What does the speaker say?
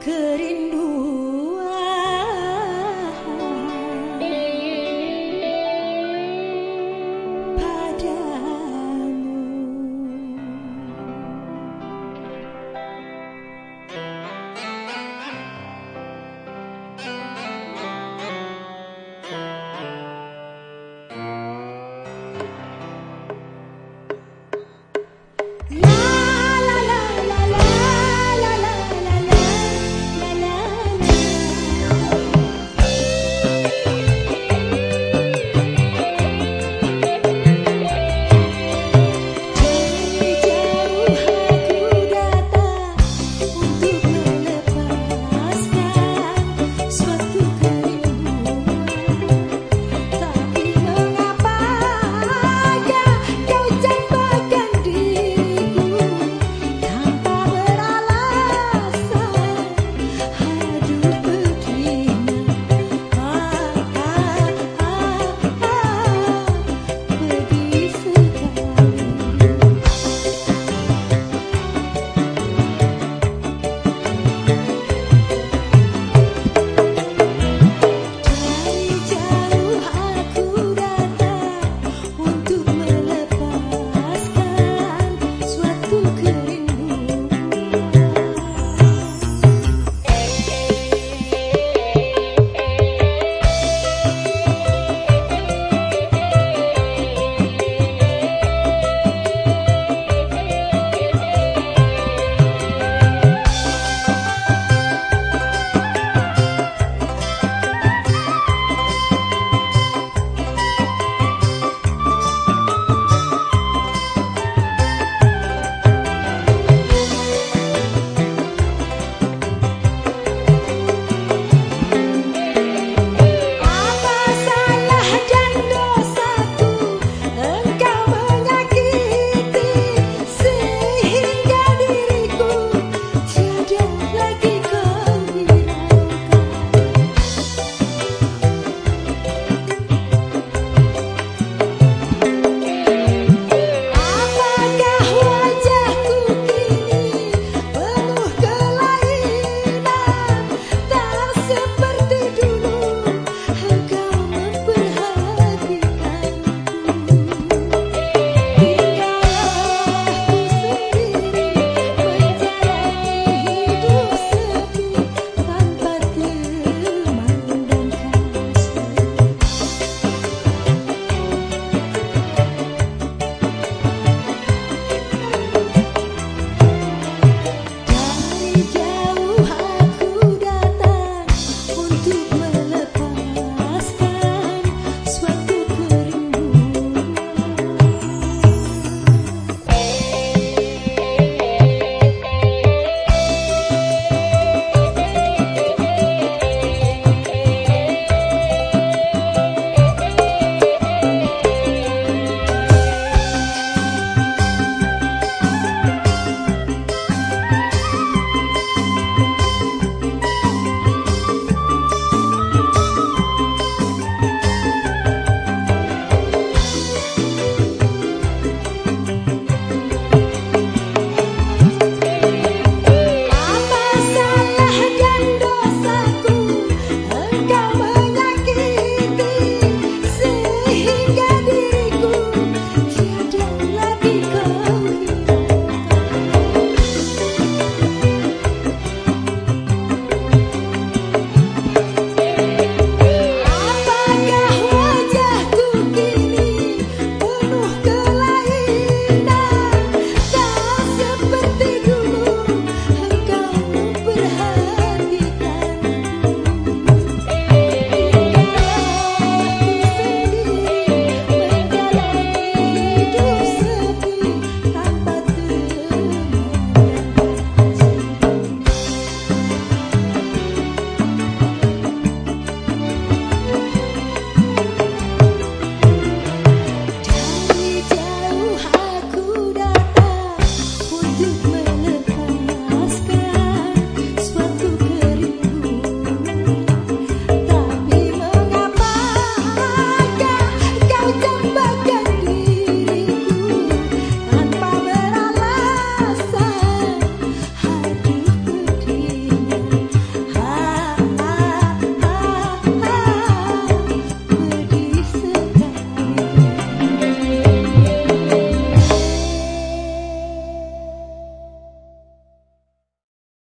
could